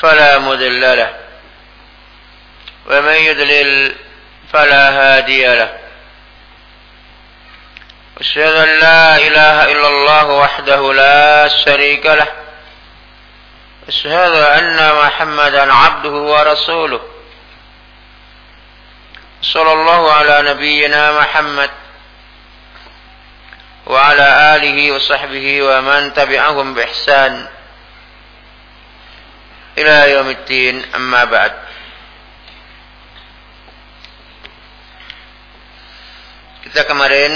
فلا مضل له. ومن يضلل فلا هادي له. أشهد أن لا إله إلا الله وحده لا شريك له. أشهد أن محمدا عبده ورسوله. صلى الله على نبينا محمد وعلى آله وصحبه ومن تبعهم بإحسان. Ila yaumiddin amma ba'd Kita kemarin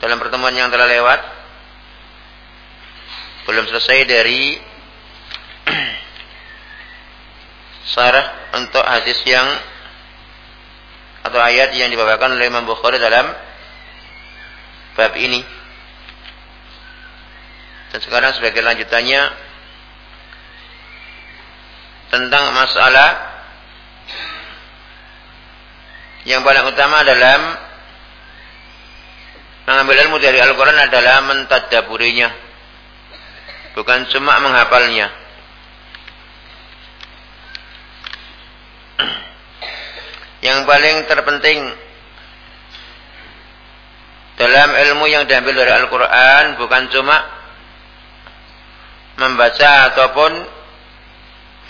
dalam pertemuan yang telah lewat belum selesai dari sarah untuk hadis yang atau ayat yang dibawakan oleh Imam Bukhari dalam bab ini. Dan sekarang sebagai lanjutannya tentang masalah yang paling utama dalam mengambil ilmu dari Al-Quran adalah mentadaburinya. Bukan cuma menghafalnya. Yang paling terpenting dalam ilmu yang diambil dari Al-Quran bukan cuma membaca ataupun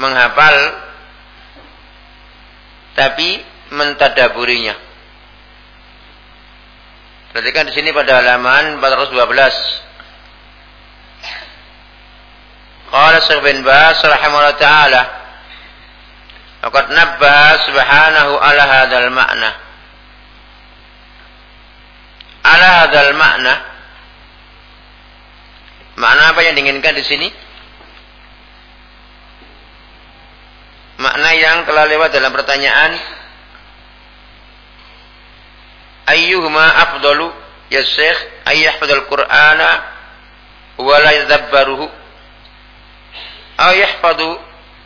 menghafal tapi mentadaburinya. Perhatikan di sini pada halaman 412. Qala Syekh bin Bas rahimahullah taala Waqad nabbaha subhanahu ala hadzal ma'na. Ala hadzal ma'na. Makna apa yang diinginkan di sini? Makna yang telah lewat dalam pertanyaan ayyuhuma afdalu ya syekh ayyahfadul qur'ana wa la yadabbaruhu? Aw yahfadu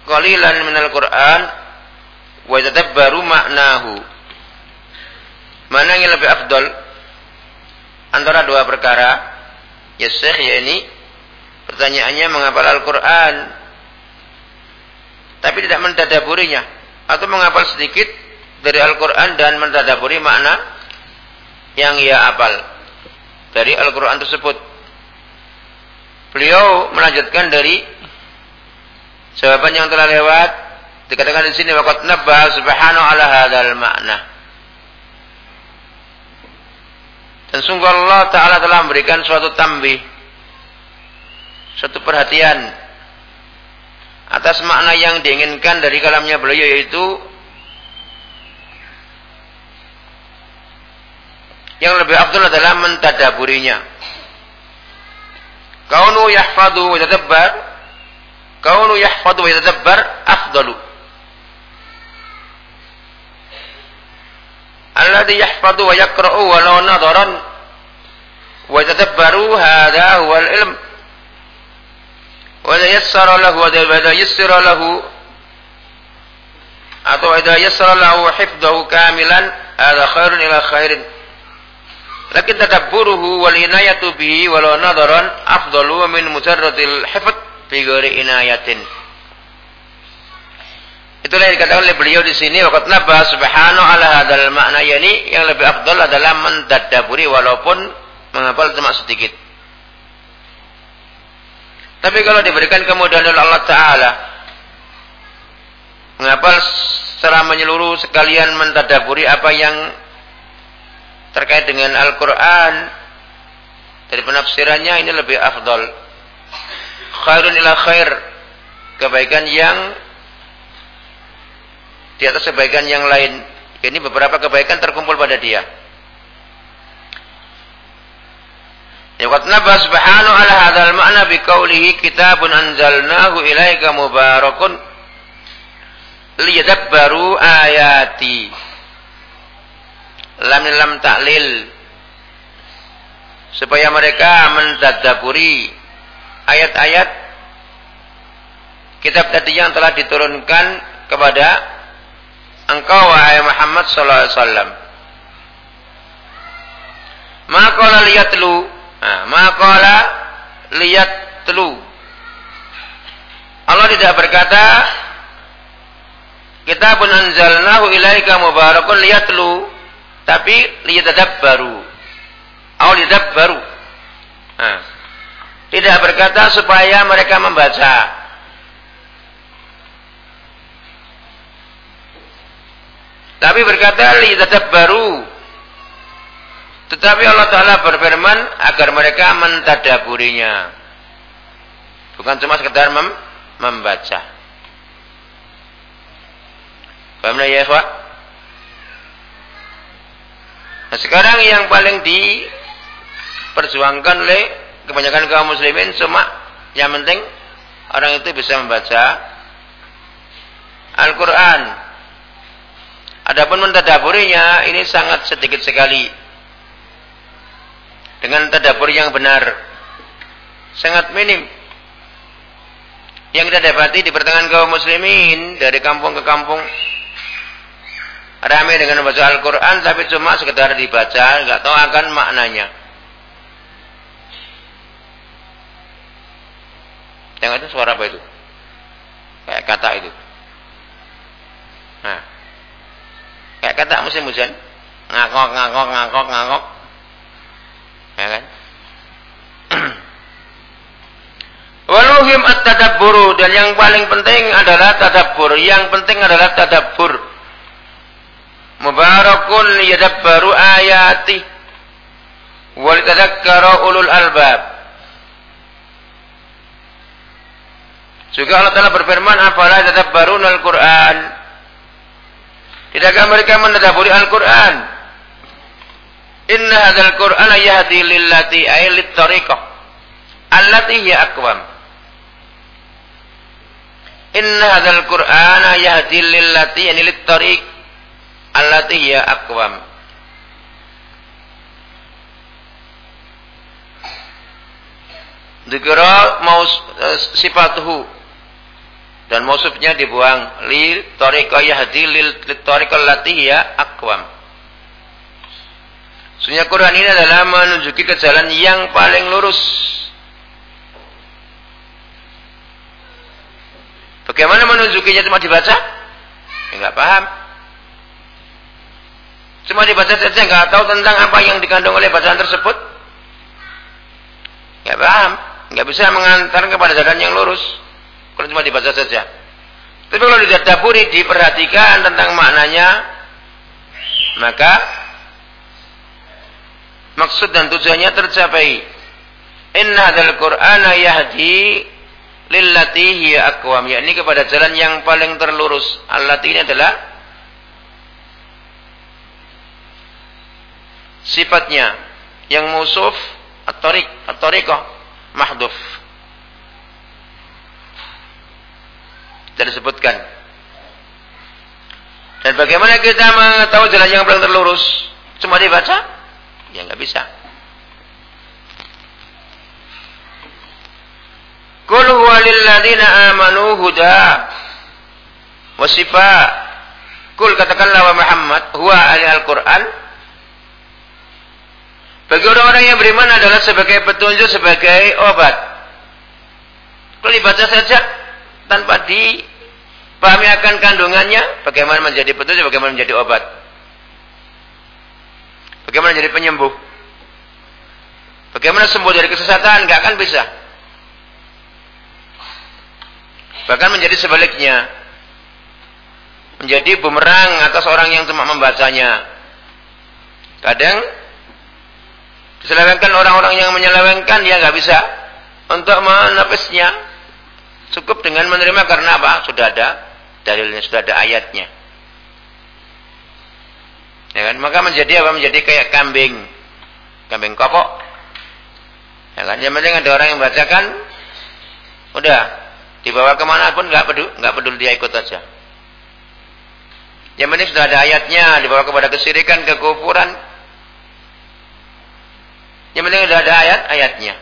qalilan minal qur'an wa yadabbaru maknahu mana yang lebih afdal antara dua perkara ya syekh ya ini pertanyaannya menghafal Al-Qur'an tapi tidak mentadaburinya atau menghafal sedikit dari Al-Quran dan mentadaburi makna yang ia hafal dari Al-Quran tersebut. Beliau melanjutkan dari jawaban yang telah lewat dikatakan di sini waqad nabbah subhanahu ala hadzal makna. Dan sungguh Allah Ta'ala telah memberikan suatu tambih. Suatu perhatian atas makna yang diinginkan dari kalamnya beliau yaitu yang lebih afdal adalah mentadaburinya. Kaunu yahfadu wa yatadabbar kaunu yahfadu wa yatadabbar afdalu. Alladhi yahfadu wa yaqra'u walau nadaran wa yatadabbaru hadha huwa al-ilm wa yassara lahu wa yassara lahu atau idza yassara lahu hifdhahu kamilan hadha khairun ila khairin lakin tadabburuhu wal inayatu bihi walau nadaran afdalu min mujarradil hifd fi ghairi inayatin Itulah yang dikatakan oleh beliau di sini waqat nabah subhanahu ala hadzal makna yani yang lebih afdal adalah mentadaburi walaupun menghafal cuma sedikit. Tapi kalau diberikan kemudahan oleh Allah Ta'ala, mengapa secara menyeluruh sekalian mentadaburi apa yang terkait dengan Al-Quran, dari penafsirannya ini lebih afdol. Khairun ila khair, kebaikan yang di atas kebaikan yang lain. Ini beberapa kebaikan terkumpul pada dia. Yaqad naba subhanahu ala hadzal ma'na bi qawlihi kitabun anzalnahu ilaika mubarakun liyadabbaru ayati. Lam lam taklil supaya mereka mentadaburi ayat-ayat kitab tadi yang telah diturunkan kepada engkau wahai Muhammad sallallahu alaihi wasallam. Maqala liyatlu. Nah, maqala liyatlu. Allah tidak berkata kita pun anzalnahu ilaika mubarakun liyatlu tapi liyatadabbaru. Au liyadabbaru. Nah, tidak berkata supaya mereka membaca. Tapi berkata liyatadabbaru tetapi Allah Ta'ala berfirman agar mereka mentadaburinya. Bukan cuma sekedar mem membaca. Paham ya, Pak? Nah, sekarang yang paling diperjuangkan oleh kebanyakan kaum muslimin cuma yang penting orang itu bisa membaca Al-Quran. Adapun mentadaburinya ini sangat sedikit sekali dengan tadabur yang benar. Sangat minim. Yang kita dapati di pertengahan kaum muslimin dari kampung ke kampung ramai dengan membaca Al-Quran tapi cuma sekedar dibaca nggak tahu akan maknanya. Yang itu suara apa itu? Kayak kata itu. Nah. Kayak kata musim hujan. Ngakok ngakok ngakok ngakok Ya kan? Waluhim at-tadabburu dan yang paling penting adalah tadabbur. Yang penting adalah tadabbur. Mubarakun liyadabbaru ayati wal tadakkaru ulul albab. Juga Allah Ta'ala berfirman, "Afala tadabbaruna al-Qur'an?" Tidakkah mereka menadaburi Al-Qur'an? Inna hadzal Qur'ana yahdi lillati ay lit-tariqah allati hiya aqwam. Inna hadzal Qur'ana yahdi lillati yani lit-tariq allati hiya aqwam. Dikira mau eh, sifatuhu dan mausufnya dibuang li tariqah yahdi lil tariqah allati hiya aqwam. Sunnah Quran ini adalah menunjuki ke jalan yang paling lurus. Bagaimana menunjukinya cuma dibaca? Ya, paham. Cuma dibaca saja enggak tahu tentang apa yang dikandung oleh bacaan tersebut. Enggak paham. Enggak bisa mengantar kepada jalan yang lurus. Kalau cuma dibaca saja. Tapi kalau didapuri, diperhatikan tentang maknanya, maka maksud dan tujuannya tercapai. Inna hadzal Qur'ana yahdi lillati hiya aqwam, yakni kepada jalan yang paling terlurus. Allati ini adalah sifatnya yang musuf at-tariq, at-tariqah mahdhuf. Disebutkan. Dan bagaimana kita mengetahui jalan yang paling terlurus? Cuma dibaca? Ya nggak bisa. Qul huwa lil ladzina amanu huda wa sifa. Qul katakanlah wa Muhammad huwa al-Qur'an. Bagi orang-orang yang beriman adalah sebagai petunjuk, sebagai obat. Kalau dibaca saja tanpa dipahami akan kandungannya, bagaimana menjadi petunjuk, bagaimana menjadi obat. Bagaimana jadi penyembuh? Bagaimana sembuh dari kesesatan? Gak akan bisa. Bahkan menjadi sebaliknya. Menjadi bumerang atas orang yang cuma membacanya. Kadang diselewengkan orang-orang yang menyelewengkan dia nggak bisa untuk menepisnya. Cukup dengan menerima karena apa? Sudah ada dalilnya, sudah ada ayatnya. Ya kan? Maka menjadi apa? Menjadi kayak kambing. Kambing kopok. Ya kan? Yang penting ada orang yang bacakan. Udah. Dibawa ke mana pun nggak peduli, nggak peduli dia ikut aja. Yang penting sudah ada ayatnya dibawa kepada kesirikan, kekufuran. Yang penting sudah ada ayat-ayatnya.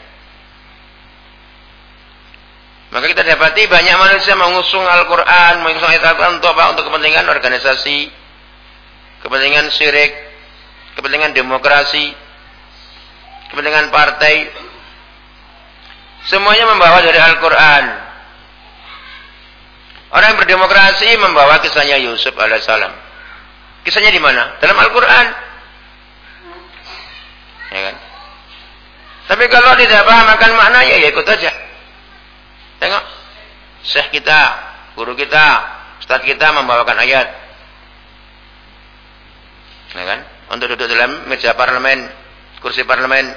Maka kita dapati banyak manusia mengusung Al-Quran, mengusung ayat Al-Quran untuk apa? Untuk kepentingan organisasi, kepentingan syirik, kepentingan demokrasi, kepentingan partai. Semuanya membawa dari Al-Quran. Orang yang berdemokrasi membawa kisahnya Yusuf alaihissalam. Kisahnya di mana? Dalam Al-Quran. Ya kan? Tapi kalau tidak paham akan maknanya, ya ikut aja. Tengok. Syekh kita, guru kita, ustaz kita membawakan ayat. Ya kan? Untuk duduk dalam meja parlemen, kursi parlemen.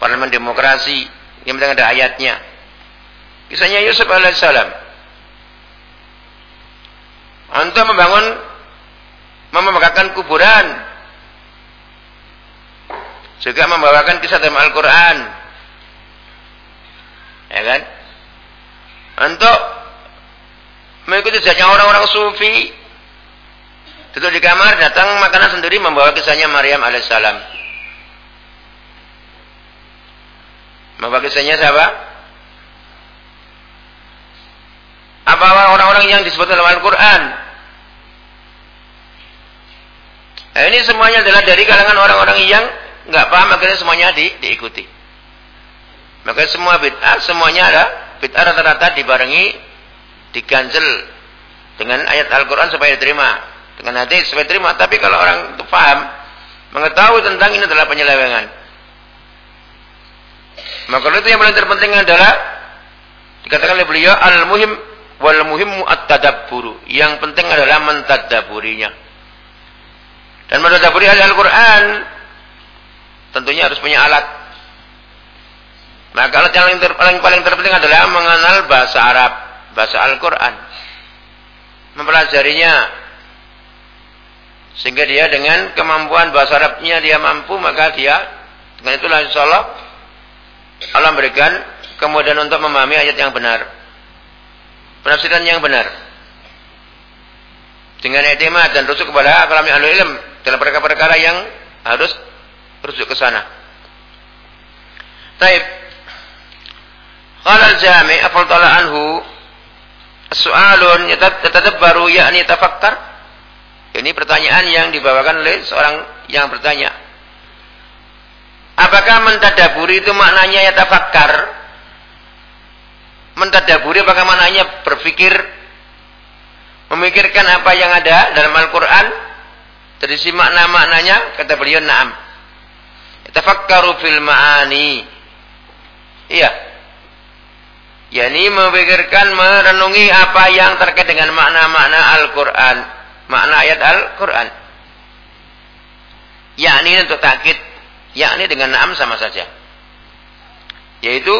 Parlemen demokrasi, yang penting ada ayatnya. Kisahnya Yusuf alaihissalam. Untuk membangun, memegangkan kuburan. Juga membawakan kisah dalam Al-Quran ya kan? Untuk mengikuti jajaknya orang-orang sufi, duduk di kamar, datang makanan sendiri membawa kisahnya Maryam alaihissalam. Membawa kisahnya siapa? Apa orang-orang yang disebut dalam Al-Quran? Nah, ini semuanya adalah dari kalangan orang-orang yang nggak paham akhirnya semuanya di, diikuti. Maka semua bid'ah semuanya ada bid'ah rata-rata dibarengi diganjel dengan ayat Al-Qur'an supaya diterima, dengan hadis supaya diterima. Tapi kalau orang itu paham, mengetahui tentang ini adalah penyelewengan. Maka itu yang paling terpenting adalah dikatakan oleh beliau al-muhim wal muhimmu at-tadabbur. Yang penting adalah mentadaburinya. Dan mentadaburi Al-Qur'an tentunya harus punya alat maka alat yang paling, paling, paling terpenting adalah mengenal bahasa Arab, bahasa Al-Quran. Mempelajarinya. Sehingga dia dengan kemampuan bahasa Arabnya dia mampu, maka dia dengan itulah insya Allah Allah berikan kemudian untuk memahami ayat yang benar. Penafsiran yang benar. Dengan etimad dan rujuk kepada kalamnya ahli ilm dalam perkara-perkara yang harus rujuk ke sana. Taib. Qala al-Jami' afdala anhu Soalun yatadabbaru yakni tafakkar. Ini pertanyaan yang dibawakan oleh seorang yang bertanya. Apakah mentadaburi itu maknanya ya tafakkar? Mentadaburi apakah maknanya berpikir memikirkan apa yang ada dalam Al-Qur'an? Dari si makna-maknanya kata beliau na'am. Tafakkaru fil ma'ani. Iya, yakni memikirkan merenungi apa yang terkait dengan makna-makna Al-Qur'an, makna ayat Al-Qur'an. Yakni untuk takkid, yakni dengan na'am sama saja. Yaitu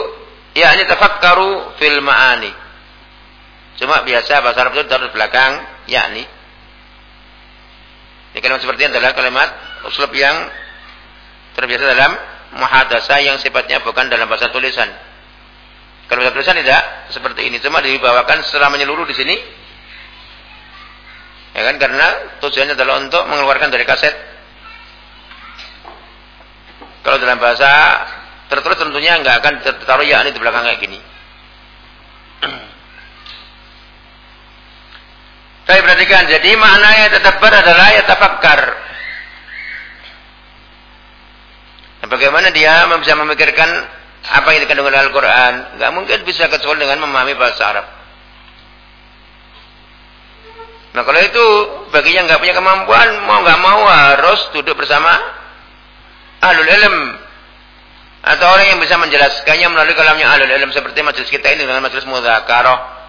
yakni tafakkaru fil ma'ani. Cuma biasa bahasa Arab itu taruh belakang yakni. Ini kalimat seperti ini adalah kalimat uslub yang terbiasa dalam muhadasah yang sifatnya bukan dalam bahasa tulisan kalau bahasa tulisan tidak seperti ini, cuma dibawakan secara menyeluruh di sini. Ya kan karena tujuannya adalah untuk mengeluarkan dari kaset. Kalau dalam bahasa tertulis tentunya nggak akan tertaruh ya ini di belakang kayak gini. Saya perhatikan, jadi maknanya tetapbar adalah ya tafakkar. Nah, bagaimana dia bisa memikirkan apa yang dikandung dalam Al-Quran nggak mungkin bisa kecuali dengan memahami bahasa Arab nah kalau itu bagi yang nggak punya kemampuan mau nggak mau harus duduk bersama ahlul ilm. Atau orang yang bisa menjelaskannya melalui kalamnya ahlul ilm seperti majelis kita ini dengan majelis mudzakarah.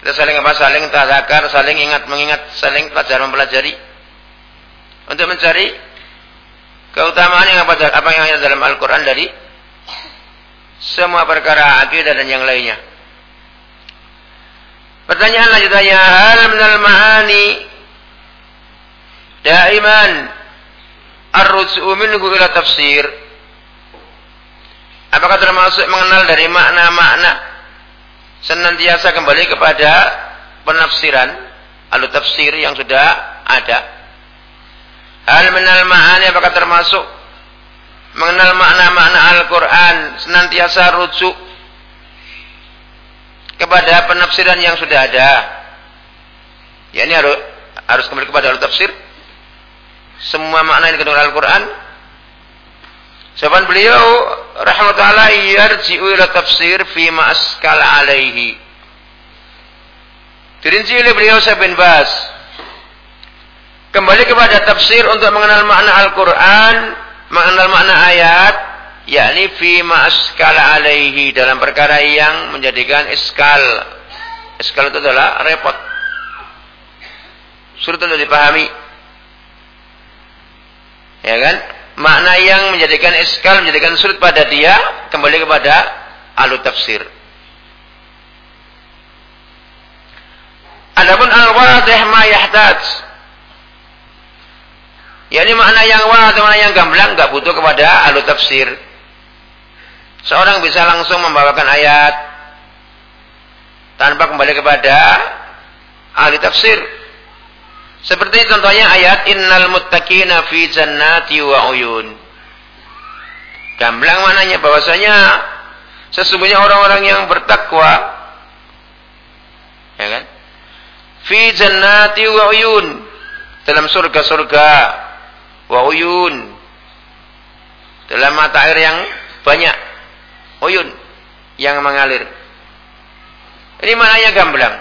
Kita saling apa? Saling tazakar saling ingat mengingat saling pelajar mempelajari. Untuk mencari keutamaan yang apa, apa yang ada dalam Al-Quran dari semua perkara akidah dan yang lainnya. Pertanyaan lanjutannya, hal minal ma'ani daiman ar-ruj'u minhu ila tafsir? Apakah termasuk mengenal dari makna-makna senantiasa kembali kepada penafsiran alu tafsir yang sudah ada. Hal menal ma'ani apakah termasuk mengenal makna-makna Al-Quran senantiasa rujuk kepada penafsiran yang sudah ada. Ya ini harus harus kembali kepada al-tafsir. Semua makna yang dikandung Al-Quran. Jawaban beliau rahmatullah yarji'u ila tafsir fi ma askala alaihi. Dirinci oleh beliau Syekh bin Bas. Kembali kepada tafsir untuk mengenal makna Al-Quran, mengenal makna ayat, yakni fi ma'askala alaihi dalam perkara yang menjadikan iskal. Iskal itu adalah repot. Sulit untuk dipahami. Ya kan? Makna yang menjadikan iskal, menjadikan sulit pada dia, kembali kepada alu tafsir. Adapun al-wadih ma yahtaj. ini makna yang wadih, makna yang gamblang enggak butuh kepada alu tafsir. Seorang bisa langsung membawakan ayat tanpa kembali kepada ahli tafsir. Seperti contohnya ayat innal muttaqina fi jannati wa uyun. Gamblang mananya bahwasanya sesungguhnya orang-orang yang bertakwa ya kan? Fi jannati wa uyun. Dalam surga-surga wa uyun. Dalam mata air yang banyak uyun yang mengalir. Ini maknanya gamblang.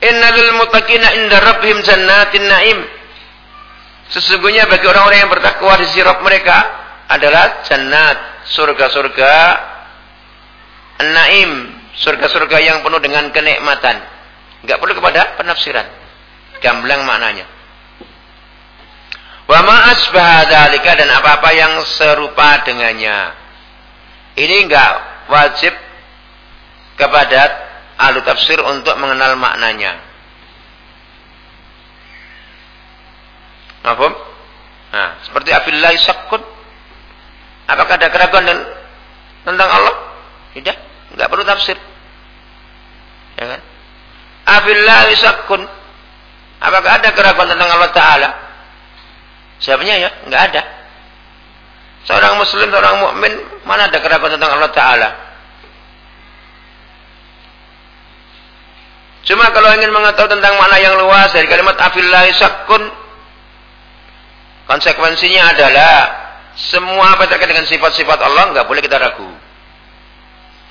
Innal muttaqina inda rabbihim jannatin naim. Sesungguhnya bagi orang-orang yang bertakwa di sisi mereka adalah jannat, surga-surga naim, surga-surga yang penuh dengan kenikmatan. Enggak perlu kepada penafsiran. Gamblang maknanya. Wa ma asbaha dan apa-apa yang serupa dengannya. Ini enggak wajib kepada ahli tafsir untuk mengenal maknanya. Mahfum? Nah, seperti afillahi syakun. Apakah ada keraguan dan tentang Allah? Tidak, enggak perlu tafsir. Ya kan? Afillahi syakun. Apakah ada keraguan tentang Allah Ta'ala? Siapanya ya? Enggak ada. Seorang muslim, seorang mukmin, mana ada keraguan tentang Allah Ta'ala? Cuma kalau ingin mengetahui tentang makna yang luas dari kalimat afillahi sakun, konsekuensinya adalah semua apa terkait dengan sifat-sifat Allah enggak boleh kita ragu.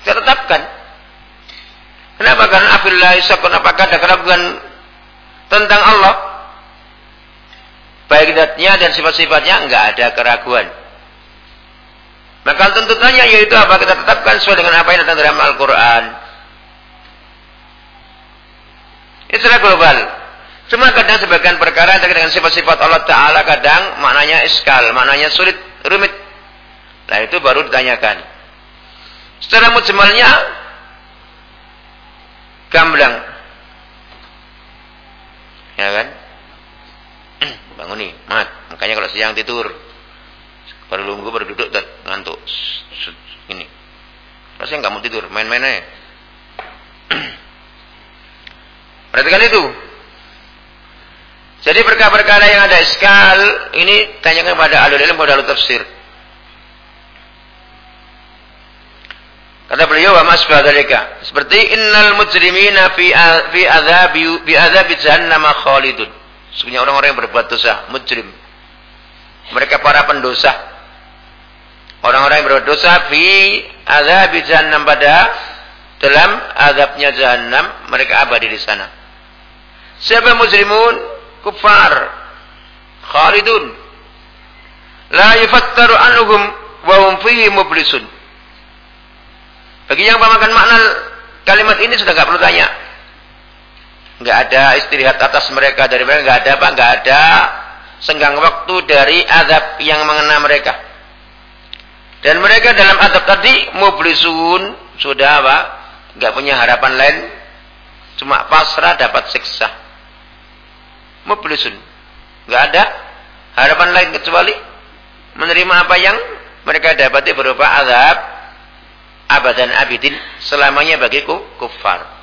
Kita tetapkan. Kenapa? Karena afillahi sakun apakah ada keraguan tentang Allah? Baik zatnya dan sifat-sifatnya enggak ada keraguan. Maka tuntutannya yaitu apa? Kita tetapkan sesuai dengan apa yang datang dalam Al-Quran. Ini secara global. Cuma kadang sebagian perkara terkait dengan sifat-sifat Allah Ta'ala kadang maknanya iskal, maknanya sulit, rumit. Nah itu baru ditanyakan. Secara mujmalnya, gamblang. Ya kan? Bangun nih mat. Makanya kalau siang tidur. Baru lunggu baru duduk dan ngantuk. Ini. Rasanya nggak mau tidur main-main aja. Perhatikan itu. Jadi perkara-perkara yang ada iskal ini tanyakan kepada alul ilmu pada alul tafsir. Kata beliau wa mas Seperti innal mujrimina fi fi adzabi bi adzabi jahannam khalidun. Sebenarnya orang-orang yang berbuat dosa, mujrim. Mereka para pendosa. Orang-orang yang berbuat dosa fi azab jahannam pada dalam azabnya jahannam mereka abadi di sana. Siapa mujrimun? Kufar. Khalidun. La yufattaru anhum wa fihi mublisun. Bagi yang paham makna kalimat ini sudah tidak perlu tanya nggak ada istirahat atas mereka dari mereka. Nggak ada apa? Nggak ada senggang waktu dari adab yang mengena mereka. Dan mereka dalam adab tadi mublisun sudah apa? Nggak punya harapan lain. Cuma pasrah dapat siksa. Mublisun. Nggak ada harapan lain kecuali menerima apa yang mereka dapati berupa azab abadan abidin selamanya bagi kufar.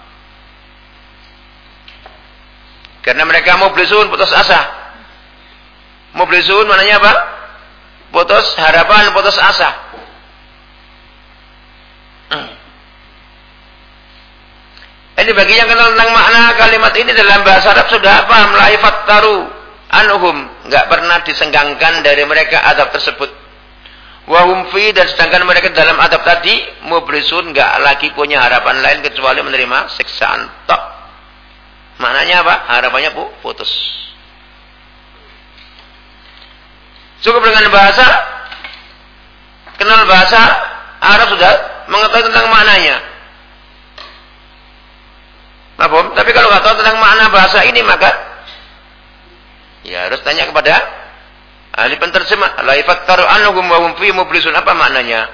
Karena mereka mau mublisun putus asa. Mau Mublisun mananya apa? Putus harapan, putus asa. Hmm. Ini bagi yang kenal tentang makna kalimat ini dalam bahasa Arab sudah paham. Laifat taru anuhum. Nggak pernah disenggangkan dari mereka adab tersebut. Wahum fi dan sedangkan mereka dalam adab tadi mublisun nggak lagi punya harapan lain kecuali menerima siksaan tok. Maknanya apa? Harapannya pu putus. Cukup dengan bahasa kenal bahasa Arab sudah mengetahui tentang maknanya. Mahfum? Tapi kalau nggak tahu tentang makna bahasa ini maka ya harus tanya kepada ahli penterjemah. La yafattaru annahum wa hum fi mublisun apa maknanya?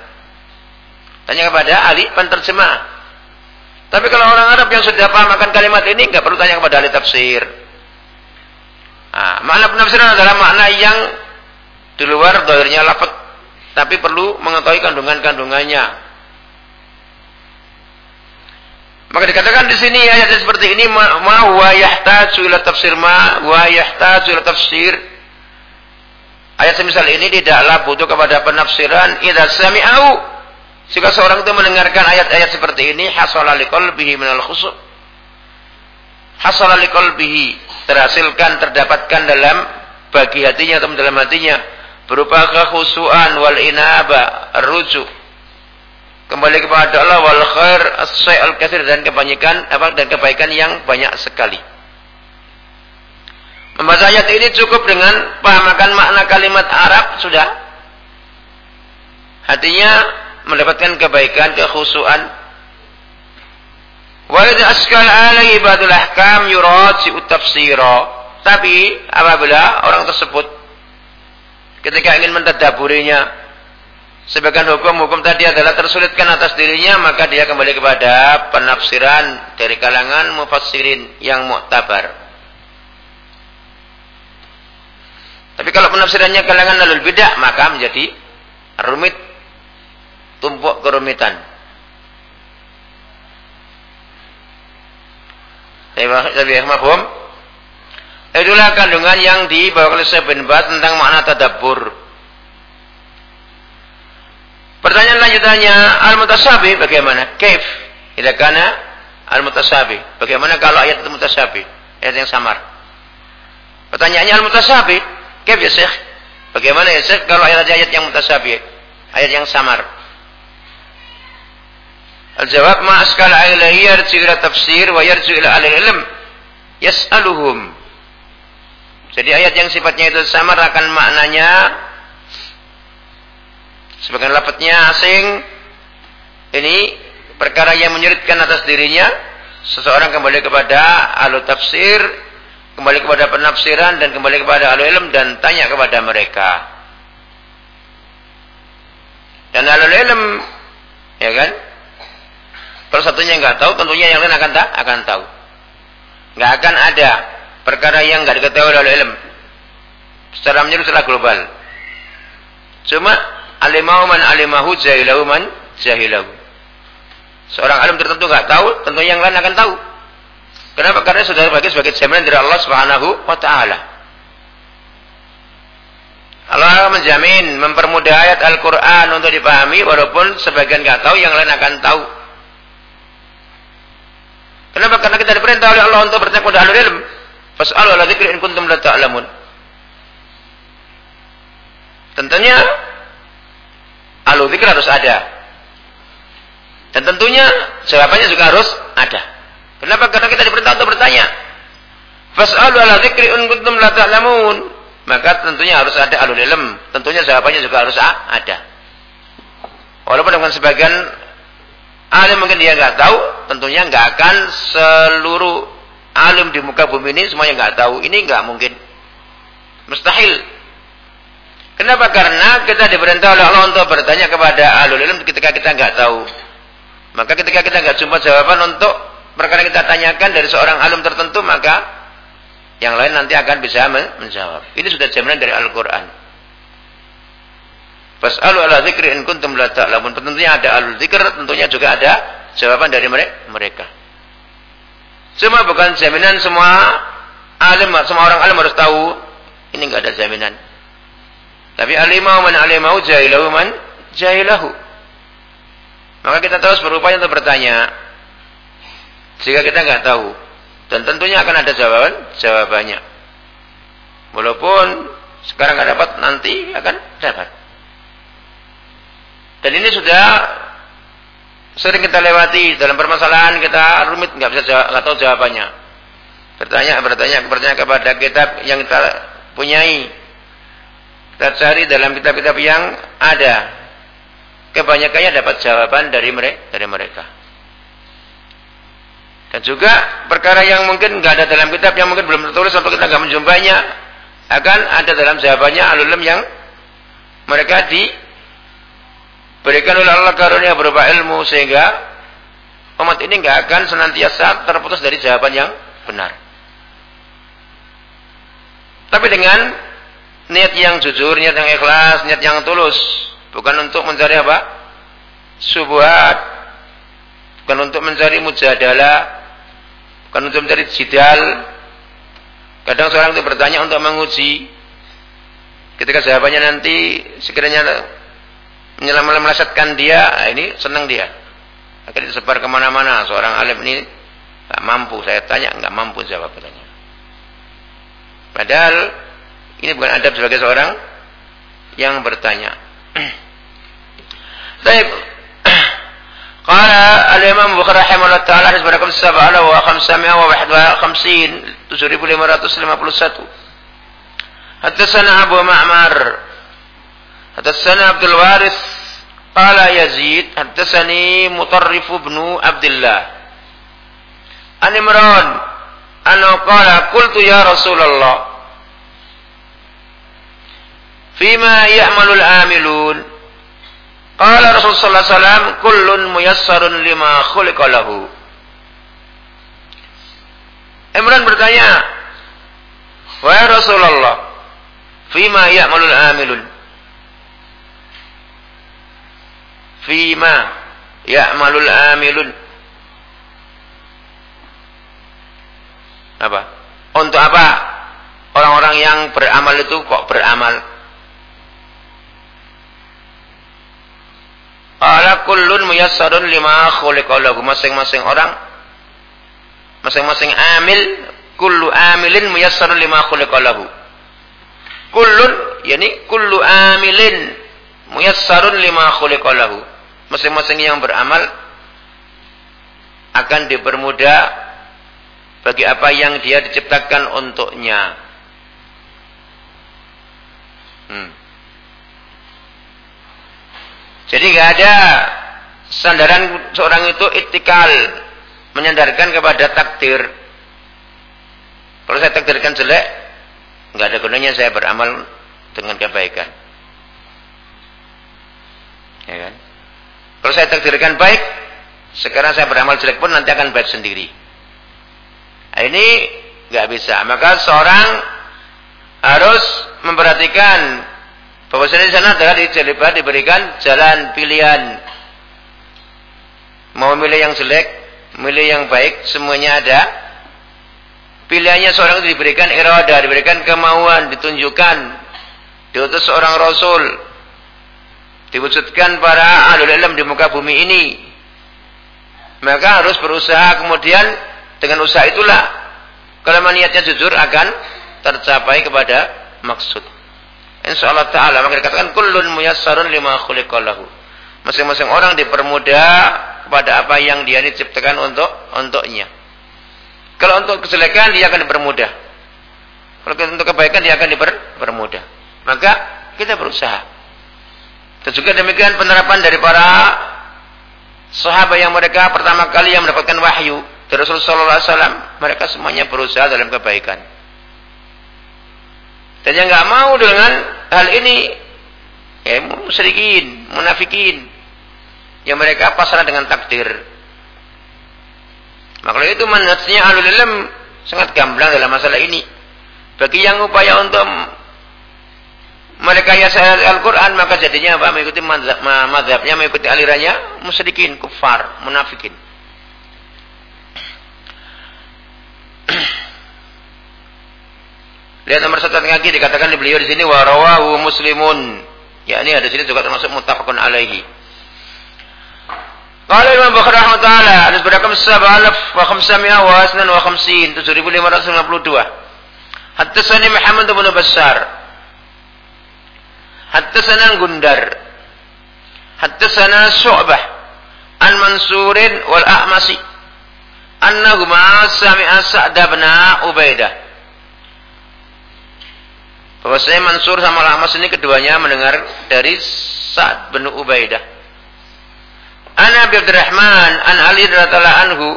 Tanya kepada ahli penterjemah. Tapi kalau orang Arab yang sudah paham akan kalimat ini nggak perlu tanya kepada ahli tafsir. Nah, makna penafsiran adalah makna yang di luar dohirnya lafaz tapi perlu mengetahui kandungan-kandungannya. Maka dikatakan di sini ayat seperti ini ma, ma wa yahtaju tafsir ma wa yahtaju ila tafsir. Ayat semisal ini tidaklah butuh kepada penafsiran idza sami'au. Jika seorang itu mendengarkan ayat-ayat seperti ini hasala liqalbihi minal khusuk. Hasala liqalbihi terhasilkan terdapatkan dalam bagi hatinya atau dalam hatinya berupa kekhusuan wal inaba rujuk kembali kepada Allah wal khair as-sai al kathir dan kebanyakan apa dan kebaikan yang banyak sekali. Membaca ayat ini cukup dengan pahamakan makna kalimat Arab sudah. Hatinya mendapatkan kebaikan, kekhusuan. Wa idza askal alaihi ibadul ahkam yuraji'u tafsira. Tapi apabila orang tersebut ketika ingin mentadaburinya Sebagian hukum-hukum tadi adalah tersulitkan atas dirinya, maka dia kembali kepada penafsiran dari kalangan mufassirin yang muktabar. Tapi kalau penafsirannya kalangan alul bidah, maka menjadi rumit, tumpuk kerumitan. Tapi mahfum? Itulah kandungan yang dibawa oleh Syekh bin tentang makna tadabbur. Pertanyaan lanjutannya, al-mutasabih bagaimana? Kaif? Idza kana al-mutasabih. Bagaimana kalau ayat itu mutasabih? Ayat yang samar. Pertanyaannya al-mutasabih, kaif ya Syekh? Bagaimana ya Syekh kalau ayat-ayat yang mutasabih? Ayat yang samar. Al-jawab ma askal ilaihi yarju ila tafsir wa yarju ila ahli ilm yas'aluhum. Jadi ayat yang sifatnya itu samar akan maknanya Sebagian lafadznya asing. Ini perkara yang menyuritkan atas dirinya. Seseorang kembali kepada ahlu tafsir, kembali kepada penafsiran dan kembali kepada ahlu ilm dan tanya kepada mereka. Dan ahlu ilm, ya kan? Kalau satunya nggak tahu, tentunya yang lain akan tak akan tahu. Nggak akan ada perkara yang nggak diketahui oleh ilm. Secara menyeluruh secara global. Cuma alimahu man alimahu jahilahu man jahilahu. Seorang alim tertentu nggak tahu, tentu yang lain akan tahu. Kenapa? Karena sudah bagi sebagai jaminan dari Allah Subhanahu wa taala. Allah menjamin mempermudah ayat Al-Qur'an untuk dipahami walaupun sebagian nggak tahu, yang lain akan tahu. Kenapa? Karena kita diperintah oleh Allah untuk bertanya kepada ahli ilm. Fas'alu ala dzikri in kuntum la ta'lamun. Tentunya Alu zikr harus ada. Dan tentunya jawabannya juga harus ada. Kenapa? Karena kita diperintah untuk bertanya. Fas'alu ala zikri un kuntum la ta'lamun. Maka tentunya harus ada alul ilm. Tentunya jawabannya juga harus ada. Walaupun dengan sebagian alim mungkin dia nggak tahu, tentunya nggak akan seluruh alim di muka bumi ini semuanya nggak tahu. Ini nggak mungkin. Mustahil. Kenapa? Karena kita diperintah oleh Allah untuk bertanya kepada alul ilm ketika kita nggak tahu. Maka ketika kita nggak jumpa jawaban untuk perkara yang kita tanyakan dari seorang alim tertentu, maka yang lain nanti akan bisa menjawab. Ini sudah jaminan dari Al-Quran. Fas'alu ala dzikri in kuntum la ta'lamun. Tentunya ada alul dzikr, tentunya juga ada jawaban dari mereka. Semua bukan jaminan semua alim, semua orang alim harus tahu. Ini enggak ada jaminan. Tapi alimau man alimau jahilahu man jahilahu. Maka kita terus berupaya untuk bertanya. Jika kita enggak tahu. Dan tentunya akan ada jawaban, jawabannya. Walaupun sekarang nggak dapat, nanti akan dapat. Dan ini sudah sering kita lewati dalam permasalahan kita rumit nggak bisa jawab, nggak tahu jawabannya. Bertanya, bertanya, bertanya kepada kitab yang kita punyai. Kita cari dalam kitab-kitab yang ada. Kebanyakannya dapat jawaban dari mereka. Dari mereka. Dan juga perkara yang mungkin nggak ada dalam kitab yang mungkin belum tertulis atau kita nggak menjumpainya akan ada dalam jawabannya alulim yang mereka diberikan oleh Allah karunia berupa ilmu sehingga umat ini nggak akan senantiasa terputus dari jawaban yang benar. Tapi dengan niat yang jujur, niat yang ikhlas, niat yang tulus, bukan untuk mencari apa? Subuhat, bukan untuk mencari mujadalah, bukan untuk mencari jidal. Kadang seorang itu bertanya untuk menguji. Ketika jawabannya nanti sekiranya melesetkan dia, nah ini senang dia. Akhirnya disebar ke mana-mana. Seorang alim ini nggak mampu. Saya tanya nggak mampu jawab katanya. Padahal ini bukan adab sebagai seorang yang bertanya. Baik. Qala al-Imam Bukhari rahimahullah taala hadis pada kamus sab'ala wa khamsami'a wa wahda khamsin 7551. Haddatsana Abu Ma'mar Haddatsana Abdul Waris qala Yazid haddatsani Mutarrif ibn Abdullah An Imran anna qala qultu ya Rasulullah Fima ya'malul amilun Qala Rasulullah SAW, kullun muyassarun lima khuliqa lahu. Imran bertanya, Wahai Rasulullah, fima ya'malul amilun? Fima ya'malul amilun? Apa? Untuk apa? Orang-orang yang beramal itu kok beramal? Qala kullun muyassarun lima khuliqa lahu. Masing-masing orang masing-masing amil kullu amilin muyassarun lima khuliqa lahu. Kullun yani kullu amilin muyassarun lima khuliqa lahu. Masing-masing yang beramal akan dipermudah bagi apa yang dia diciptakan untuknya. Hmm. Jadi nggak ada sandaran seorang itu itikal menyandarkan kepada takdir. Kalau saya takdirkan jelek, nggak ada gunanya saya beramal dengan kebaikan. Ya kan? Kalau saya takdirkan baik, sekarang saya beramal jelek pun nanti akan baik sendiri. Nah, ini nggak bisa. Maka seorang harus memperhatikan Bahwasanya di sana adalah dijelibat diberikan jalan pilihan. Mau milih yang jelek, milih yang baik, semuanya ada. Pilihannya seorang itu diberikan irada, diberikan kemauan, ditunjukkan. Diutus seorang rasul. Diwujudkan para ahli ilm di muka bumi ini. Maka harus berusaha kemudian dengan usaha itulah kalau niatnya jujur akan tercapai kepada maksud. Insyaallah taala maka dikatakan kullun muyassarun lima khuliqallahu. Masing-masing orang dipermudah kepada apa yang dia diciptakan untuk untuknya. Kalau untuk kejelekan dia akan dipermudah. Kalau untuk kebaikan dia akan dipermudah. Maka kita berusaha. Dan juga demikian penerapan dari para sahabat yang mereka pertama kali yang mendapatkan wahyu dari Rasulullah SAW. Mereka semuanya berusaha dalam kebaikan. Dan yang nggak mau dengan hal ini, ya musyrikin, munafikin, yang mereka pasrah dengan takdir. Maka itu manhajnya alul ilm sangat gamblang dalam masalah ini. Bagi yang upaya untuk mereka ya Al-Quran maka jadinya apa mengikuti madhabnya mengikuti alirannya musyrikin kufar munafikin Lihat nomor satu lagi dikatakan di beliau di sini warawahu muslimun. Ya ini ada sini juga termasuk muttafaqun alaihi. Qala Imam Bukhari rahimahullah ada berapa alaf wa khamsamiyah wa asnan wa khamsin 7552. Haddatsani Muhammad bin Bashar. Haddatsana Gundar. Haddatsana Syu'bah an Mansurin wal A'masi annahuma sami'a Sa'd bin Ubaidah bahwasanya Mansur sama Lamas ini keduanya mendengar dari Sa'ad bin Ubaidah. Ana Abi Abdurrahman an Ali radhiyallahu anhu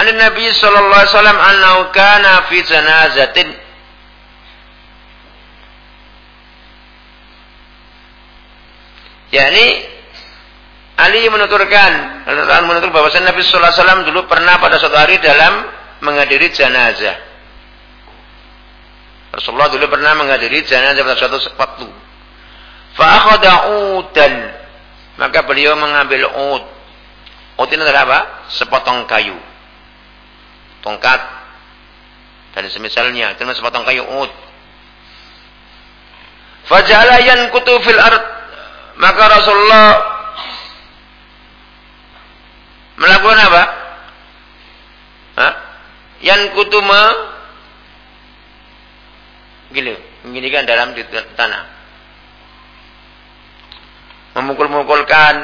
an Nabi sallallahu alaihi wasallam annahu kana fi janazatin yakni Ali menuturkan, menutur bahwasanya Nabi Sallallahu Alaihi Wasallam dulu pernah pada suatu hari dalam menghadiri jenazah. Rasulullah dulu pernah menghadiri jenazah pada suatu waktu. Fa'akhada udan. Maka beliau mengambil ud. Ud ini adalah apa? Sepotong kayu. Tongkat. Dan semisalnya. Itu sepotong kayu ud. Faja'ala yankutu fil ard. Maka Rasulullah melakukan apa? Hah? Yankutu me gini, mengginikan dalam tanah. Memukul-mukulkan.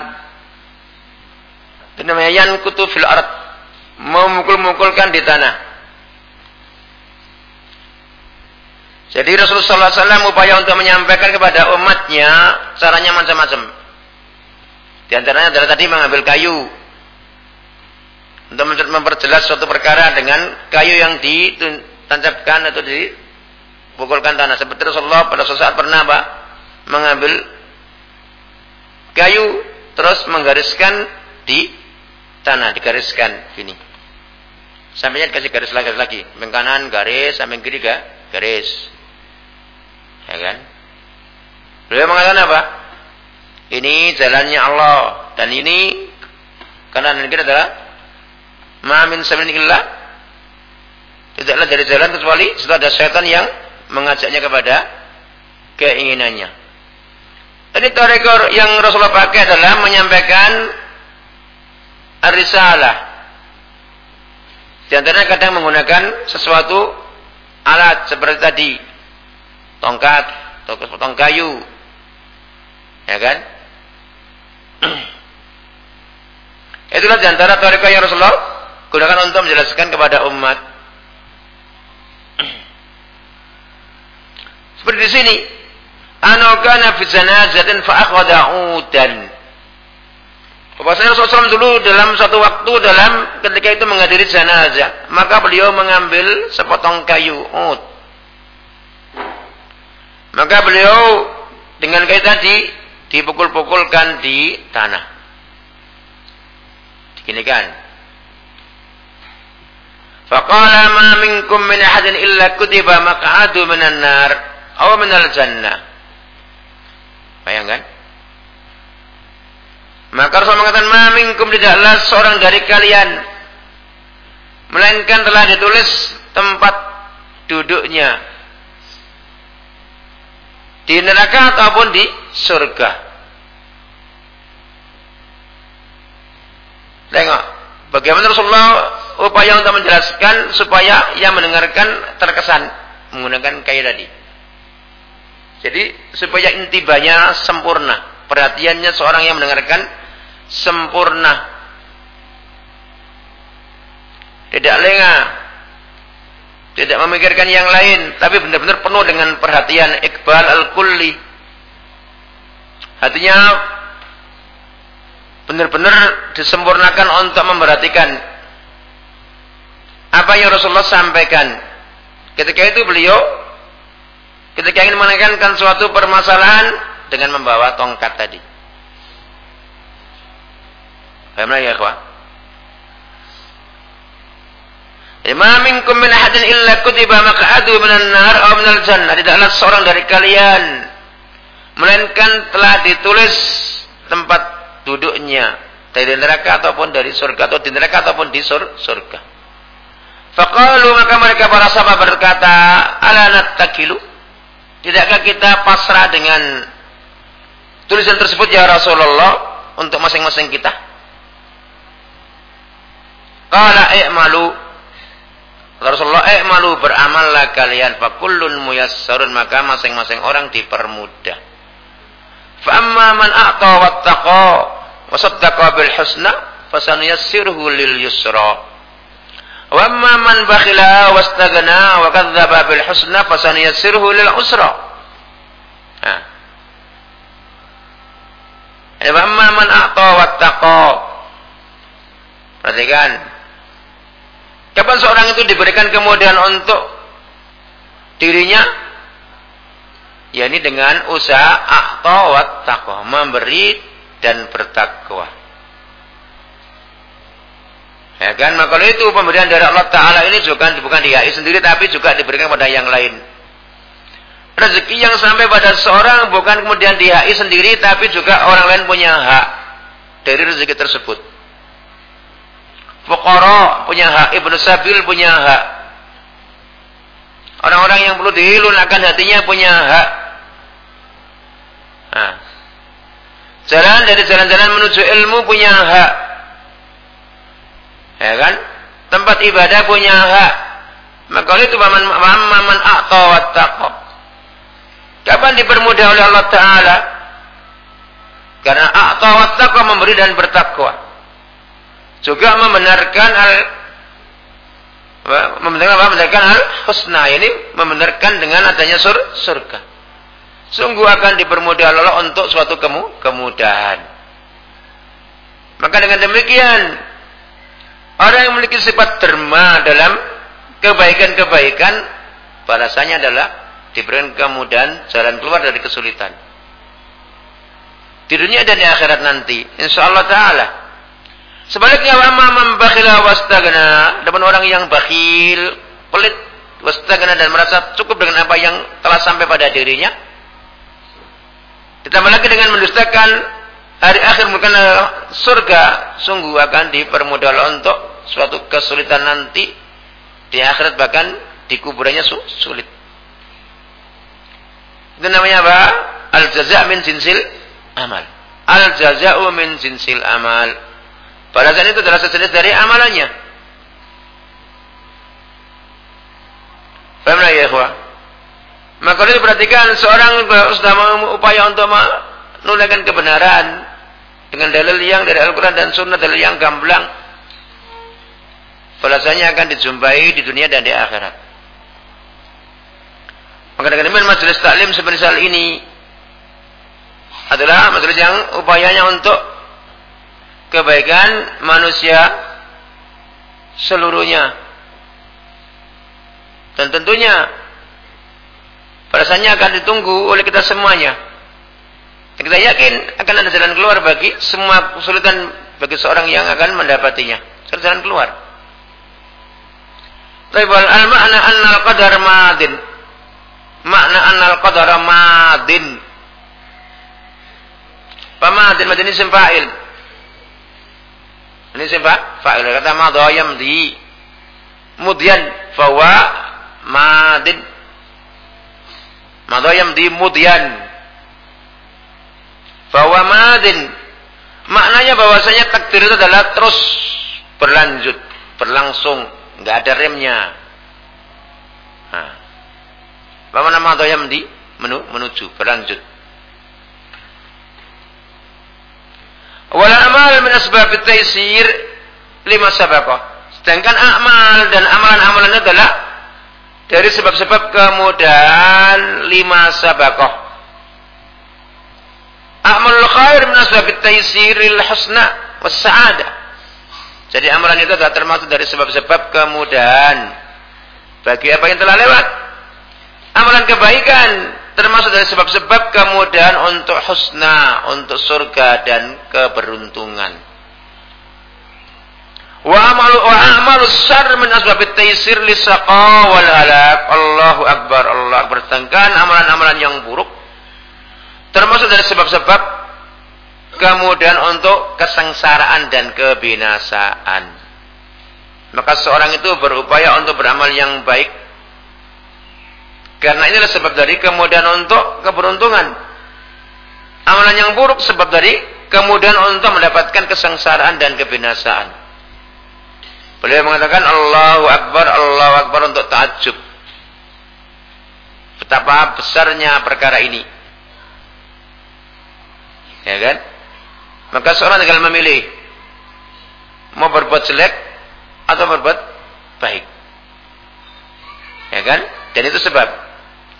Itu namanya yan kutu fil ard. Memukul-mukulkan di tanah. Jadi Rasulullah SAW upaya untuk menyampaikan kepada umatnya caranya macam-macam. Di antaranya adalah tadi mengambil kayu untuk memperjelas suatu perkara dengan kayu yang ditancapkan atau di pukulkan tanah. Seperti Rasulullah pada suatu saat pernah apa? Mengambil kayu terus menggariskan di tanah, digariskan gini. Sampainya dikasih garis lagi, garis lagi. Samping kanan garis, samping kiri ga, garis. Ya kan? Beliau mengatakan apa? Ini jalannya Allah dan ini kanan dan kiri adalah Ma'amin sabinillah tidaklah dari jalan kecuali setelah ada setan yang mengajaknya kepada keinginannya. Ini tarekor yang Rasulullah pakai adalah menyampaikan risalah. Di antaranya kadang menggunakan sesuatu alat seperti tadi. Tongkat, potong kayu. Ya kan? Itulah di antara tarekor yang Rasulullah gunakan untuk menjelaskan kepada umat. Seperti di sini. Anokana fi janazatin fa akhadha udan. Bahwasanya Rasulullah SAW dulu dalam satu waktu dalam ketika itu menghadiri jenazah, maka beliau mengambil sepotong kayu ud. Maka beliau dengan kayu tadi dipukul-pukulkan di tanah. Diginikan. Faqala ma minkum min ahadin illa kutiba maq'adu minan nar aw minal jannah. Bayangkan? Maka Rasul mengatakan, "Ma minkum tidaklah seorang dari kalian melainkan telah ditulis tempat duduknya di neraka ataupun di surga." Tengok, bagaimana Rasulullah upaya untuk menjelaskan supaya yang mendengarkan terkesan menggunakan kaya tadi. Jadi supaya intibanya sempurna. Perhatiannya seorang yang mendengarkan sempurna. Tidak lengah. Tidak memikirkan yang lain. Tapi benar-benar penuh dengan perhatian. Iqbal al-kulli. Hatinya benar-benar disempurnakan untuk memperhatikan apa yang Rasulullah sampaikan. Ketika itu beliau Ketika ingin menekankan suatu permasalahan dengan membawa tongkat tadi. Paham ya, ikhwah? Ma minkum min ahadin illa kutiba maq'adu minan nar aw minal jannah. Tidaklah seorang dari kalian melainkan telah ditulis tempat duduknya dari neraka ataupun dari surga atau di neraka ataupun di sur surga. Faqalu maka mereka para sahabat berkata, "Ala nattakilu?" Tidakkah kita pasrah dengan tulisan tersebut ya Rasulullah untuk masing-masing kita? Qala i'malu Rasulullah i'malu beramallah kalian fakullun muyassarun maka masing-masing orang dipermudah. Fa amma man a'ta wattaqa wa saddaqa bil husna fasanuyassiruhu lil yusra. Wa amma man bakhila wastaghna wa kadzdzaba bil husna fasanuyassiruhu lil usra. Nah. Wa amma man a'ta wattaqa. Perhatikan Kapan seorang itu diberikan kemudian untuk dirinya? Ya ini dengan usaha aktawat takwa. Memberi dan bertakwa. Ya kan? Maka itu pemberian dari Allah Ta'ala ini juga bukan dihai sendiri tapi juga diberikan pada yang lain. Rezeki yang sampai pada seorang bukan kemudian dihai sendiri tapi juga orang lain punya hak dari rezeki tersebut. Fukara punya hak, Ibnu Sabil punya hak. Orang-orang yang perlu dihilunkan hatinya punya hak. Nah. Jalan dari jalan-jalan menuju ilmu punya hak. Ya kan? Tempat ibadah punya hak. Maka itu maman maman a'ta wa Kapan dipermudah oleh Allah Ta'ala? Karena a'ta wa memberi dan bertakwa juga membenarkan al membenarkan apa? Membenarkan al husna ini membenarkan dengan adanya sur, surga. Sungguh akan dipermudah Allah untuk suatu kemu, kemudahan. Maka dengan demikian orang yang memiliki sifat derma dalam kebaikan-kebaikan balasannya adalah diberikan kemudahan jalan keluar dari kesulitan. Di dunia dan di akhirat nanti, insya Allah Taala Sebaliknya wama membakhila wastagna, depan orang yang bakhil, pelit, wastagna dan merasa cukup dengan apa yang telah sampai pada dirinya. Ditambah lagi dengan mendustakan hari akhir bukan surga, sungguh akan dipermudah untuk suatu kesulitan nanti di akhirat bahkan di kuburannya sulit. Itu namanya apa? Al jaza min amal. Al jaza'u min jinsil amal. Balasan itu adalah sejenis dari amalannya. Paham ya, ikhwah? Maka itu perhatikan seorang sudah upaya untuk menunaikan kebenaran dengan dalil yang dari Al-Quran dan Sunnah, dalil yang gamblang. Balasannya akan dijumpai di dunia dan di akhirat. Maka dengan demikian majelis taklim seperti ini adalah majelis yang upayanya untuk kebaikan manusia seluruhnya. Dan tentunya balasannya akan ditunggu oleh kita semuanya. Dan kita yakin akan ada jalan keluar bagi semua kesulitan bagi seorang yang akan mendapatinya. Jalan keluar. Taibal al-makna anna al-qadar madin. Makna al-qadar madin. Pamadin madin isim fa'il. Ini siapa? Fa'il kata madha yamdi. Kemudian fawa madin. Madha yamdi mudian. Fawa madin. Maknanya bahwasanya takdir itu adalah terus berlanjut, berlangsung, enggak ada remnya. Nah. Nama madha yamdi? Menuju, berlanjut. Wal amal min asbab taysir lima sabaqah. Sedangkan amal dan amalan-amalan adalah dari sebab-sebab kemudahan lima sabaqah. Amal khair min asbab taysiril husna was. Jadi amalan itu adalah termasuk dari sebab-sebab kemudahan bagi apa yang telah lewat. Amalan kebaikan termasuk dari sebab-sebab kemudahan untuk husna, untuk surga dan keberuntungan. Wa amalu wa amalu syarr min asbabit taysir lisaqa wal halak. Allahu akbar, Allah akbar. amalan-amalan yang buruk termasuk dari sebab-sebab kemudian untuk kesengsaraan dan kebinasaan. Maka seorang itu berupaya untuk beramal yang baik. Karena inilah sebab dari kemudian untuk keberuntungan. Amalan yang buruk sebab dari kemudian untuk mendapatkan kesengsaraan dan kebinasaan. Beliau mengatakan Allahu Akbar, Allahu Akbar untuk takjub. Betapa besarnya perkara ini. Ya kan? Maka seorang tinggal memilih mau berbuat jelek atau berbuat baik. Ya kan? Dan itu sebab.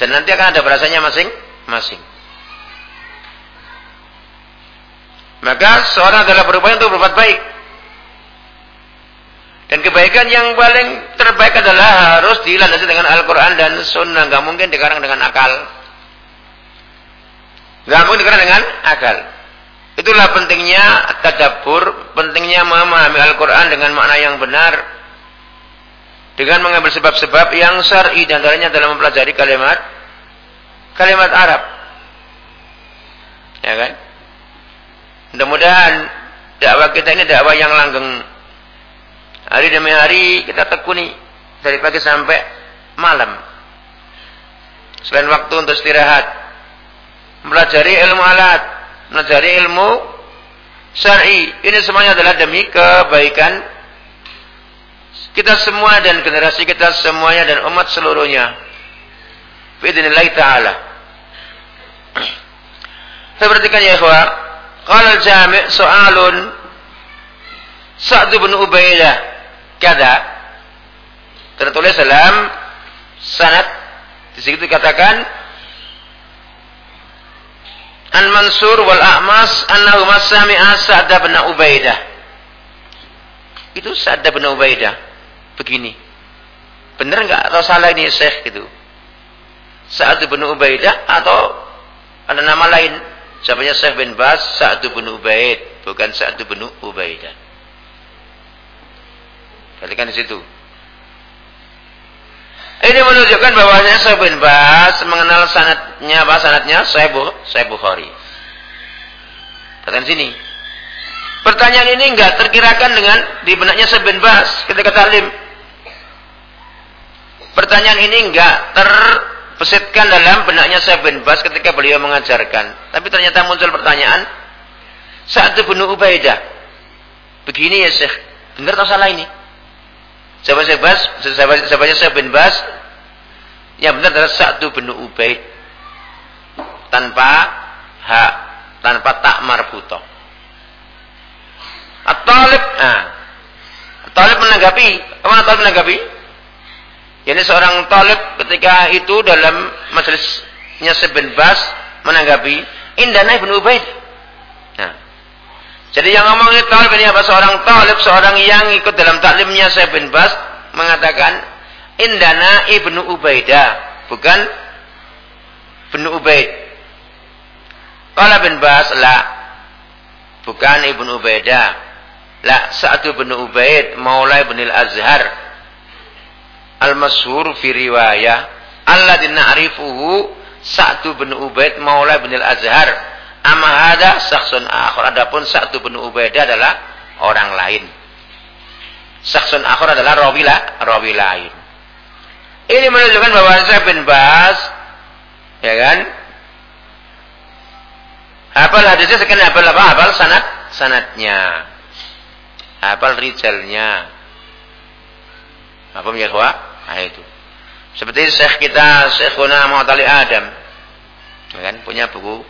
Dan nanti akan ada berasanya masing-masing. Maka seorang adalah berupaya untuk berbuat baik. Dan kebaikan yang paling terbaik adalah harus dilandasi dengan Al-Quran dan Sunnah. Gak mungkin dikarang dengan akal. Gak mungkin dikarang dengan akal. Itulah pentingnya tadabur, pentingnya memahami Al-Quran dengan makna yang benar. Dengan mengambil sebab-sebab yang syar'i dan darahnya dalam mempelajari kalimat kalimat Arab. Ya kan? Mudah-mudahan dakwah kita ini dakwah yang langgeng Hari demi hari kita tekuni dari pagi sampai malam. Selain waktu untuk istirahat, mempelajari ilmu alat, mempelajari ilmu syar'i. Ini semuanya adalah demi kebaikan kita semua dan generasi kita semuanya dan umat seluruhnya. Biidznillah taala. Perhatikan ya ikhwah. Qala al-jami' so'alun Sa'd bin Ubaidah kada tertulis dalam sanad di situ dikatakan An Mansur wal A'mas annahu masami'a Sa'd bin Ubaidah. Itu Sa'd bin Ubaidah. Begini. Benar enggak atau salah ini Syekh gitu? Sa'd bin Ubaidah atau ada nama lain? Siapanya Syekh bin Bas, Sa'd bin Ubaid, bukan Sa'd bin Ubaidah. Perhatikan di situ. Ini menunjukkan bahwasanya Sahih bin Bas mengenal sanatnya apa sanatnya Sahih Bukhari. Perhatikan sini. Pertanyaan ini enggak terkirakan dengan di benaknya Sahih bin Bas ketika talim. Pertanyaan ini enggak terpesitkan dalam benaknya Sahih bin Bas ketika beliau mengajarkan. Tapi ternyata muncul pertanyaan saat itu bunuh Ubaidah. Begini ya Syekh, benar atau salah ini? Siapa saya Bas? Saya bin Bas? Yang benar adalah satu bin Ubaid tanpa hak, tanpa tak marbuto. At-Talib, nah, Talib menanggapi, apa Talib menanggapi? Ini seorang Talib ketika itu dalam majelisnya Sebin Bas menanggapi Indana bin Ubaid. Jadi yang ngomong ini talib ini apa? Seorang talib, seorang yang ikut dalam taklimnya saya bin Bas mengatakan Indana ibnu Ubaidah, bukan ibnu Ubaid. Kalau bin Bas la, bukan ibnu Ubaidah, la satu ibnu Ubaid, Maulai bin Al-Azhar, al-masyhur fi riwayah, alladzi na'rifuhu satu bin Ubaid, Maulai bin Al-Azhar Amma saksun akhir. Adapun satu bin Ubaidah adalah orang lain. Saksun akhir adalah rawi, rawi lain. Ini menunjukkan bahwa saya bin Bas, ya kan? Hafal hadisnya sekian hafal apa? Hafal sanat sanatnya. Hafal rijalnya. Apa ya Nah itu. Seperti Syekh kita, Syekhuna Mu'tali Adam. Ya kan? Punya buku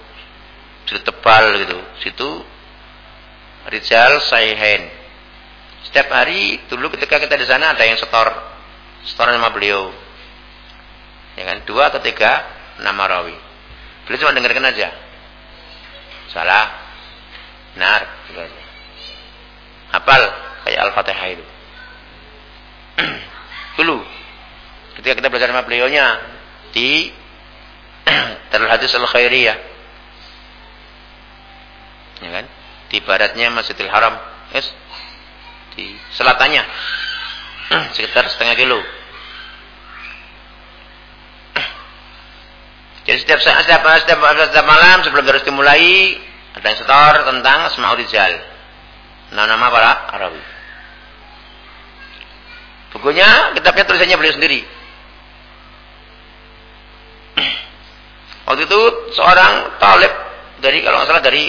sudah tebal gitu. Situ Rizal Saihen. Setiap hari dulu ketika kita di sana ada yang setor setor nama beliau. Ya kan? Dua atau tiga nama rawi. Beliau cuma dengarkan aja. Salah. Benar. Gitu Hafal kayak Al-Fatihah itu. dulu ketika kita belajar sama beliaunya di Darul Hadis Al-Khairiyah ya kan? Di baratnya Masjidil Haram, yes. di selatannya sekitar setengah kilo. Jadi setiap saat, setiap, setiap, setiap malam sebelum terus dimulai ada yang setor tentang Asmaul Rijal. Nama-nama para Arabi. Bukunya, kitabnya tulisannya beliau sendiri. Waktu itu seorang talib dari kalau nggak salah dari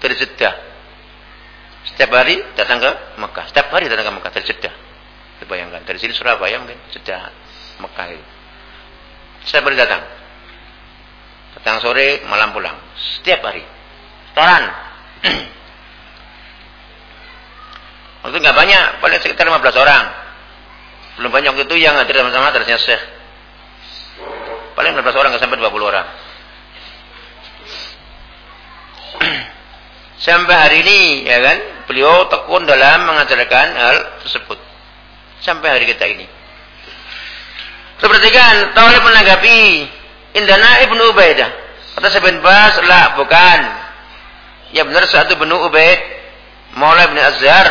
dari Jeddah. Setiap hari datang ke Mekah. Setiap hari datang ke Mekah dari Jeddah. Bayangkan dari sini Surabaya mungkin Jeddah Mekah itu. Setiap hari datang. Datang sore malam pulang. Setiap hari. Setoran. Waktu nggak banyak, paling sekitar 15 orang. Belum banyak waktu itu yang hadir sama-sama terusnya Syekh. Paling 15 orang, nggak sampai 20 orang. sampai hari ini, ya kan, beliau tekun dalam mengajarkan hal tersebut. Sampai hari kita ini. Seperti kan, Tawalib menanggapi Indana Ibnu Ubaidah. Kata Ibn Bas, lah bukan. Ya benar satu Ibnu Ubaid, Maula Ibn Azhar,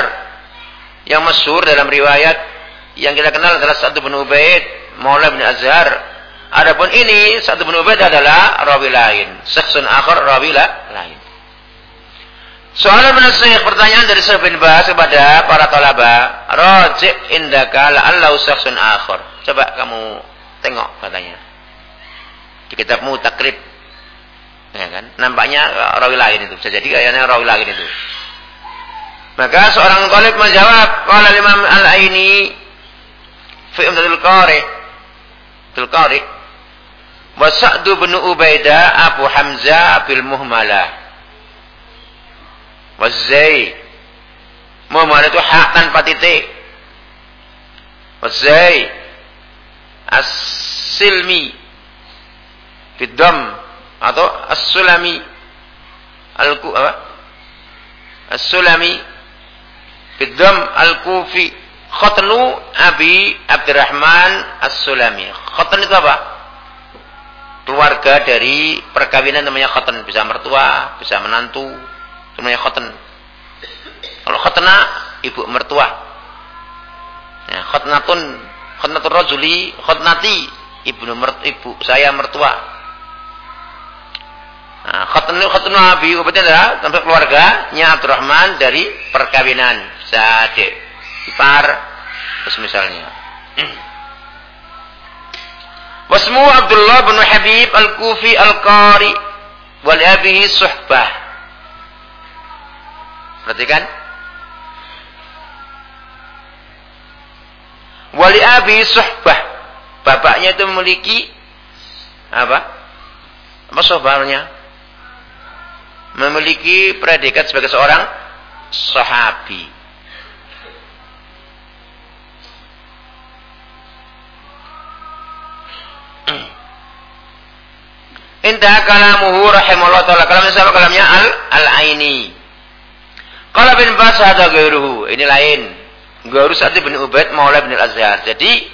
yang masyhur dalam riwayat yang kita kenal adalah satu bin Ubaid, Maula bin Azhar. Adapun ini satu bin Ubaid adalah rawi lain, seksun akhir rawi lain. Soalan bin pertanyaan dari Syekh bin Bas kepada para talaba, raji' indaka la'allahu seksun akhir. Coba kamu tengok katanya. Di kitabmu takrib. Ya kan? Nampaknya rawi lain itu. Bisa jadi kayaknya rawi lain itu. Maka seorang talib menjawab, qala Imam Al-Aini fi Umdatul Qari. Qari. Wa Sa'du bin Ubaidah Abu Hamzah bil Muhmalah. Wa Zai. Muhmalah itu hak tanpa titik. Wa. As-Silmi. Bidam atau As-Sulami. Al-Ku apa? As-Sulami Bidam al-Kufi. Khotnu Abi Abdurrahman As-Sulami. Khotn itu apa? Keluarga dari perkawinan namanya khotn. Bisa mertua, bisa menantu. Namanya khotn. Kalau khotna, ibu mertua. Ya, khotnatun, khotnatun rajuli, khotnati, ibu, ibu saya mertua. Nah, khotnu khotnu Abi Ubaidah adalah tempat keluarganya Abdurrahman dari perkawinan sadik ipar terus misalnya. Wasmu Abdullah bin Habib Al-Kufi Al-Qari wal abihi suhbah. Perhatikan. Wali abi suhbah. Bapaknya itu memiliki apa? Apa suhbahnya? memiliki predikat sebagai seorang sahabi. Indah kalamuhu rahimahullah ta'ala. Kalamnya sama kalamnya al, al-aini. Kalau bin Bas ada gairuhu. Ini lain. Gairu Sa'ad bin Ubaid maula bin al-Azhar. Jadi,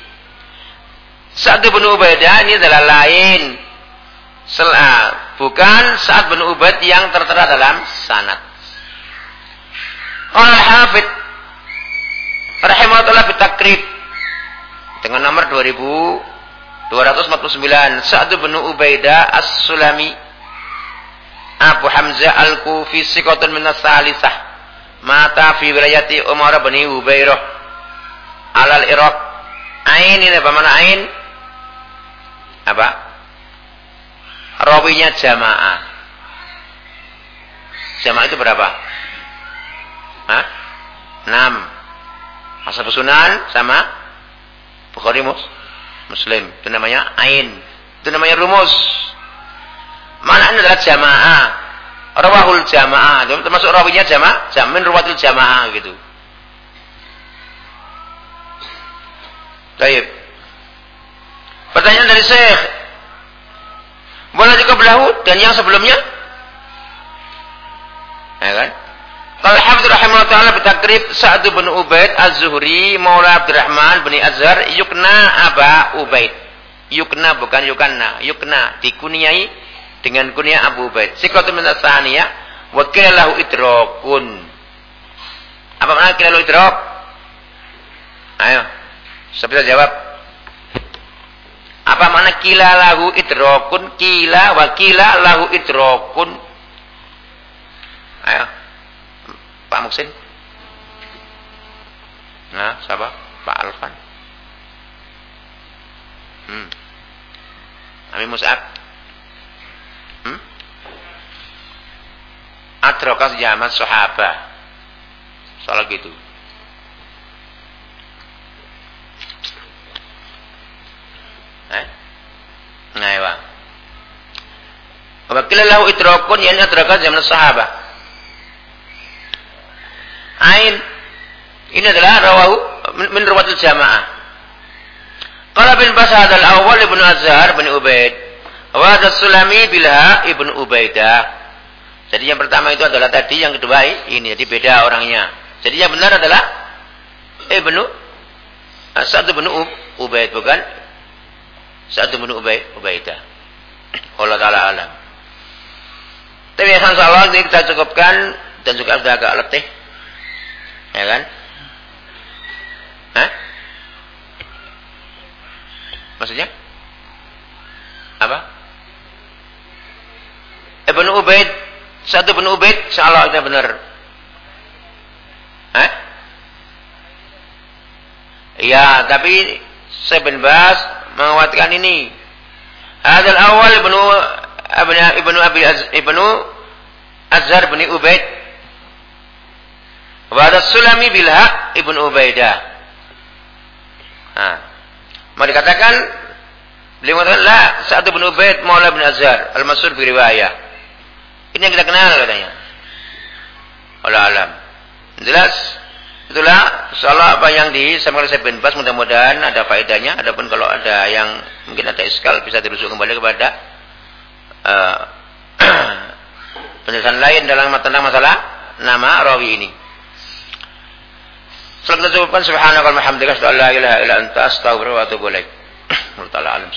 Sa'ad bin Ubaidah ini adalah lain. Selah bukan saat bin Ubaid yang tertera dalam sanad. Qala al-Hafidz rahimahullah fi takrib dengan nomor 2249 Sa'd bin Ubaidah As-Sulami Abu Hamzah Al-Kufi sikotun min as-salisah mata fi wilayati Umar bin Ubairah alal Iraq Ain ini apa mana ain? Apa? rawinya jamaah. Jamaah itu berapa? Hah? 6. Asal Sunan sama Bukhari mus Muslim. Itu namanya ain. Itu namanya rumus. Mana adalah jamaah. Rawahul jamaah. Termasuk rawinya jamaah. Jamin ruwatul jamaah gitu. Baik. Pertanyaan dari Syekh Wala juga belahu dan yang sebelumnya. Ya kan? Kalau Hafidh rahimahullah ta'ala bertakrib Sa'ad bin Ubaid Az-Zuhri Maula Abdurrahman bin Azhar Yukna Aba Ubaid Yukna bukan Yukna Yukna dikuniai dengan kunia Abu Ubaid Sikatu min as-saniyah Wa kilahu idrokun Apa makna kilahu idrok? Ayo Siapa bisa jawab? Apa mana kila lahu idrokun, kila wa kila idrokun. Ayo. Pak Muksin. Nah, siapa? Pak Alfan. Hmm. Ami Mus'ab. Hmm? Atrokas zaman sahabat. Salah gitu. Eh? Nah, ya. Wa kila lahu idrakun yani adraka zaman sahabat. Ain ini adalah rawahu min rawatul jamaah. Qala bin Basad al-awwal ibnu Azhar bin Ubaid. Wa Sulami bilha ibnu Ubaidah. Jadi yang pertama itu adalah tadi, yang kedua ini. Jadi beda orangnya. Jadi yang benar adalah ibnu Sa'd bin Ubaid bukan Sa'd bin Ubaid Ubaidah. Allah taala alam. Tapi insya Allah ini kita cukupkan dan juga sudah agak letih. Ya kan? Hah? Maksudnya? Apa? Ibn Ubaid, satu Ibn Ubaid, insyaallah itu benar. Hah? Iya, tapi saya bin Bas menguatkan ini. Hadal awal Ibnu Ibnu Ibnu Abi Ibnu Azhar bin Ubaid. Wa Sulami bilha Ibnu Ubaidah. Nah, mau dikatakan beliau mengatakan la Sa'ad bin Ubaid Maula bin Azhar al-Mas'ud bi riwayah. Ini yang kita kenal katanya. Allah alam. Jelas itulah insyaallah apa yang disampaikan oleh bin Bas mudah-mudahan ada faedahnya adapun kalau ada yang mungkin ada iskal bisa dirujuk kembali kepada uh, penjelasan lain dalam tentang masalah nama rawi ini. Selamat cukupkan subhanakallahumma hamdika asyhadu an la ilaha illa anta astaghfiruka wa atubu ilaik. Wallahu alam